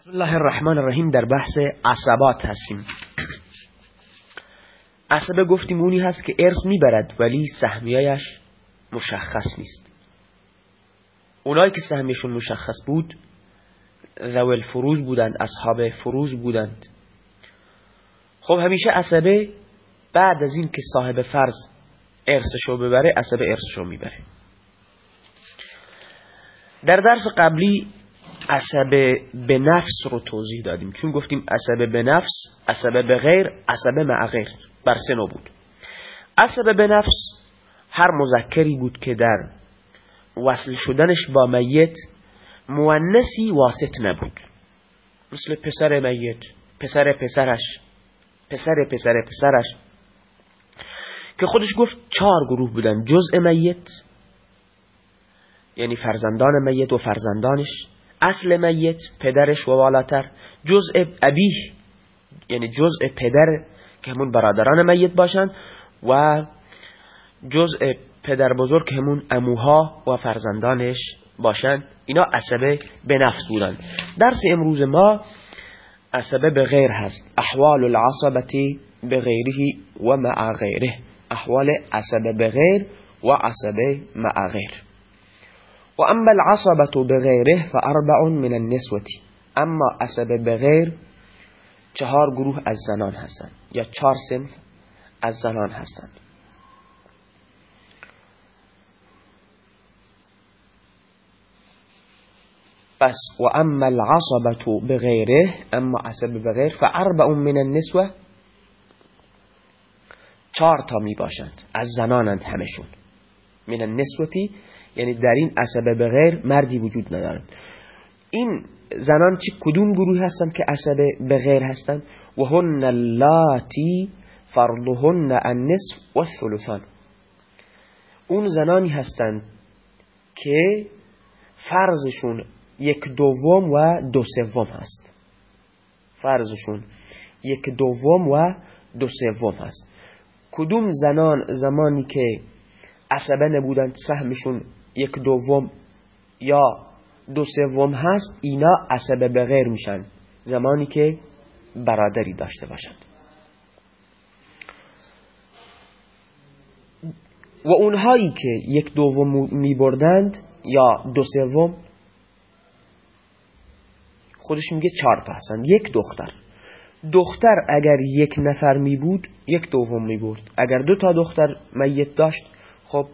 بسم الله الرحمن الرحیم در بحث عصبات هستیم. عصبه گفتیم اونی هست که ارث می‌برد ولی سهمیایش مشخص نیست. اونایی که سهمیشون مشخص بود ذوال فروز بودند اصحاب فروز بودند. خب همیشه عصبه بعد از این که صاحب فرض ارثشو ببره عصبه ارثشو می‌بره. در درس قبلی عصبه به نفس رو توضیح دادیم. چون گفتیم عصبه به نفس عصبه به غیر عصبه مع غیر. بر سنو بود. عصبه به نفس هر مذکری بود که در وصل شدنش با میت مونسی واسط نبود. مثل پسر میت پسر پسرش پسر پسر پسرش که خودش گفت چهار گروه بودن. جزء میت یعنی فرزندان میت و فرزندانش. اصل میت پدرش و بالاتر جزء ابیه یعنی جزء پدر که همون برادران میت باشن و جزء پدر بزرگ که همون اموها و فرزندانش باشن. اینا عصبه به نفس بودن. درس امروز ما عصبه به غیر هست. احوال العصبتی به غیره و مع غیره. احوال عصبه به غیر و عصبه مع غیر. و اما العصبة بغیره فأربع من النسوة. أما عصبه بغیر چهار گروه از زنان هستند. یا چهار سنف از زنان هستند. پس و اما العصبة بغیره أما عصبه بغیر فأربع من النسوة. چهار تا می باشند از زنانند همشون. من النسوتی یعنی در این عصبه به غیر مردی وجود ندارد این زنان چه کدوم گروه هستند که عصبه به غیر هستند؟ و هن اللاتی فرضهن النصف و الثلثان اون زنانی هستند که فرضشون یک دوم و دو سوم هست. فرضشون یک دوم و دو سوم هست. کدوم زنان زمانی که عصبه نبودند سهمشون یک دوم یا دو سوم هست اینا عصبه به غیر میشن. زمانی که برادری داشته باشند و اونهایی که یک دوم می بردند یا دو سوم خودش میگه چهار تا هستند یک دختر. دختر اگر یک نفر می بود یک دوم می برد اگر دو تا دختر میت داشت خب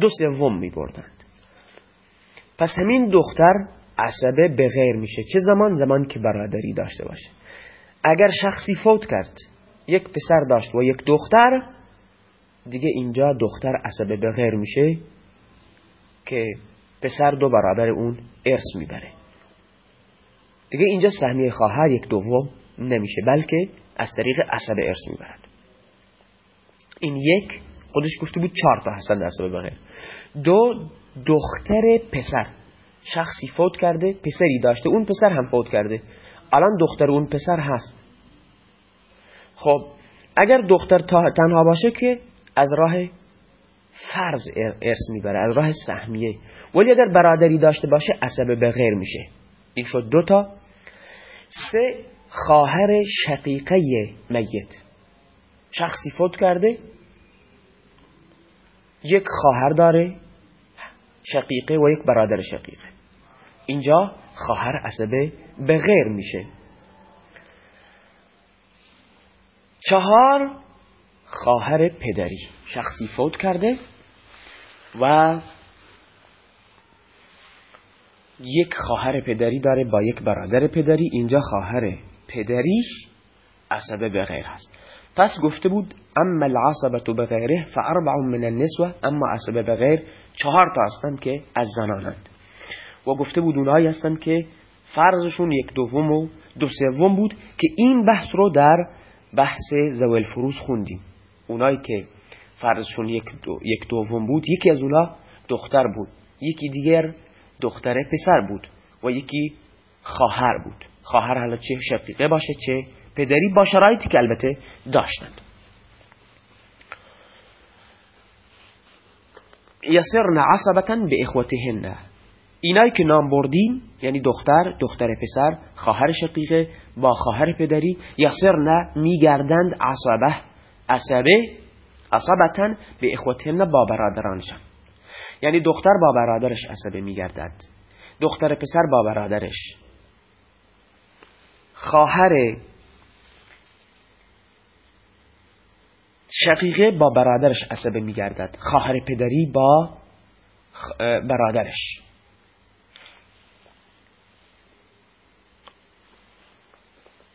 دو سوم می بردند پس همین دختر عصبه به میشه. چه زمان؟ زمان که برادری داشته باشه. اگر شخصی فوت کرد یک پسر داشت و یک دختر دیگه اینجا دختر عصبه به میشه که پسر دو برابر اون ارث می‌بره. دیگه اینجا سهمیه خواهر یک دوم نمیشه بلکه از طریق عصبه ارث می‌برد. این یک خودش گفته بود چهار تا هستن عصبه به غیر دو دختر پسر. شخصی فوت کرده پسری داشته اون پسر هم فوت کرده. الان دختر اون پسر هست. خب اگر دختر تنها باشه که از راه فرض ارث می‌بره از راه سهمیه. ولی اگر برادری داشته باشه عصبه به غیر میشه. این شد دوتا سه خواهر شقیقه میت. شخصی فوت کرده یک خواهر داره شقیقه و یک برادر شقیقه. اینجا خواهر عصبه به غیر میشه. چهار خواهر پدری. شخصی فوت کرده و یک خواهر پدری داره با یک برادر پدری. اینجا خواهر پدریش عصبه به غیر هست. پس گفته بود اما العصبه بغیره فاربع من النسوه اما عصبه بغیر چهار تا هستن که از زنانند. و گفته بود اونهایی هستن که فرضشون یک دوم و دو سوم بود که این بحث رو در بحث زوال فروز خوندیم. اونایی که فرضشون یک, دو، یک دوم بود یکی از اونا دختر بود یکی دیگر دختر پسر بود و یکی خواهر بود. خواهر حالا چه شقیقه باشه چه پدری با شرایطی که البته داشتند. یسرن عصبتا به اخوتهن. اینایی که نام بردیم یعنی دختر دختر پسر خواهر شقیقه با خواهر پدری یصر نه میگردند عصبه عصبه عصبتن به اخوتهن با برادرانشان یعنی دختر با برادرش عصبه میگردد. دختر پسر با برادرش. خواهر شقیقه با برادرش عصبه میگردد. خواهر پدری با برادرش.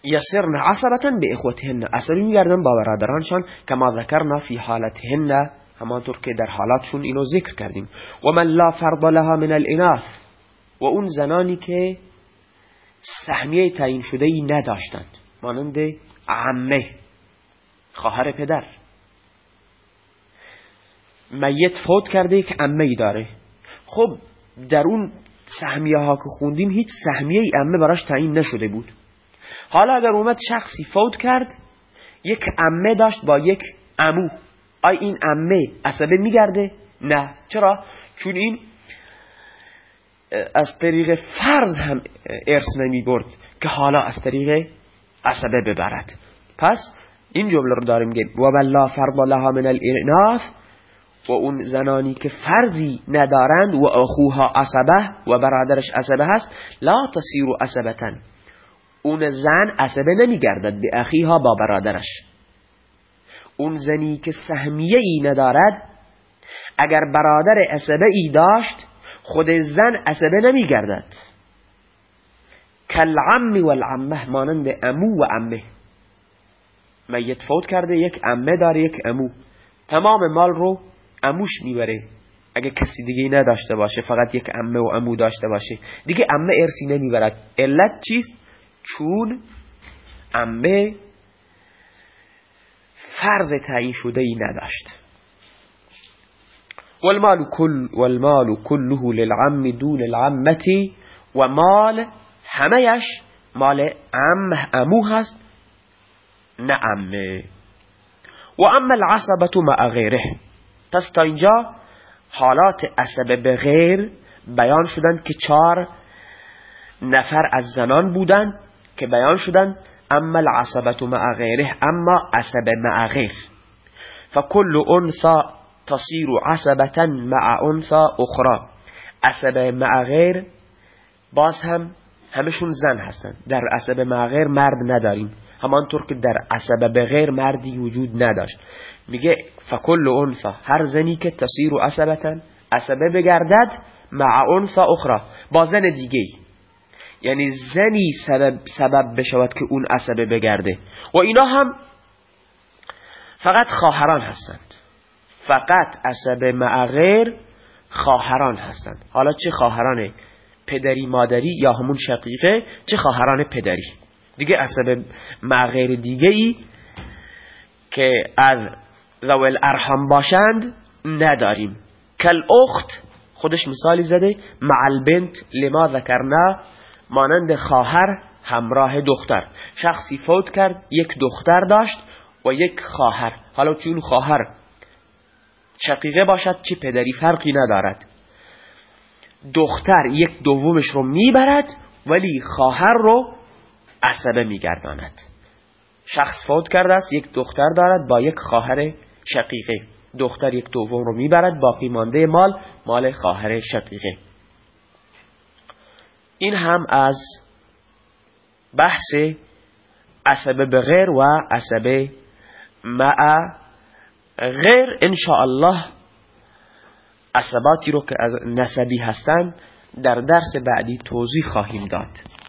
یسرن عصبتا به اخوتهن. عصبی میگردن با برادرانشان کما ذکرنا فی حالتهن. همانطور که در حالاتشون اینو ذکر کردیم. و من لا فرض لها من الاناث. و اون زنانی که سهمیه تعیین شده ای نداشتند. مانند عمه خواهر پدر. میت فوت کرده که عمه ای داره. خب در اون سهمیه ها که خوندیم هیچ سهمیه ای عمه براش تعیین نشده بود. حالا اگر اومد شخصی فوت کرد یک عمه داشت با یک امو. آی این عمه عصبه میگرده؟ نه. چرا؟ چون این از طریق فرض هم ارث نمی برد که حالا از طریق عصبه ببرد. پس این جمله رو داریم گیم و بلا فرض لها من الاناث و اون زنانی که فرضی ندارند و اخوها عصبه و برادرش عصبه هست لا تصیر عصبتن. اون زن عصبه نمیگردد به اخیها با برادرش. اون زنی که سهمیه ای ندارد اگر برادر عصبه ای داشت خود زن عصبه نمیگردد. کالعم والعمه مانند امو و عمه. میت فوت کرده یک عمه داره یک امو. تمام مال رو اموش می‌بره. اگه کسی دیگه نداشته باشه فقط یک عمه و امو داشته باشه. دیگه عمه ارسی نمی‌برد. علت چیست؟ چون امه فرض تعیین شده ای نداشت. والمال كل والمال كله للعم دون العمتی و مال همهش مال عم امو هست نه عمه. و اما العصبة مع غیره. پس تا اینجا حالات عصبه به غیر بیان شدند که چار نفر از زنان بودند که بیان شدن اما العصبت مع غیره اما عصب مع غیر. فكل انثى تصير عصبتا مع انثى اخرى. عصب مع غیر باز هم همشون زن هستن در عصب مع غیر مرد نداریم. همانطور که در عصب به غیر مردی وجود نداشت. میگه فکل انثى هر زنی که تصیر عصبتا عصبه بگردد مع انثى اخرى با زن دیگه یعنی زنی سبب, سبب بشود که اون عصبه بگرده. و اینا هم فقط خواهران هستند. فقط عصبه مع غیر خواهران هستند. حالا چه خواهران پدری مادری یا همون شقیقه چه خواهران پدری؟ دیگه عصبه مع غیر دیگه ای که از ذوال ارحام باشند نداریم. کل اخت خودش مثالی زده مع البنت لما ذکرنا مانند خواهر همراه دختر. شخصی فوت کرد یک دختر داشت و یک خواهر. حالا چون خواهر؟ شقیقه باشد چه پدری فرقی ندارد. دختر یک دومش رو می‌برد ولی خواهر رو عصبه میگرداند. شخص فوت کرده است یک دختر دارد با یک خواهر شقیقه. دختر یک دوم رو می‌برد باقی مانده مال مال خواهر شقیقه. این هم از بحث عصبه به غیر و عصبه مع غیر. الله عصباتی رو که از نسبی هستند در درس بعدی توضیح خواهیم داد.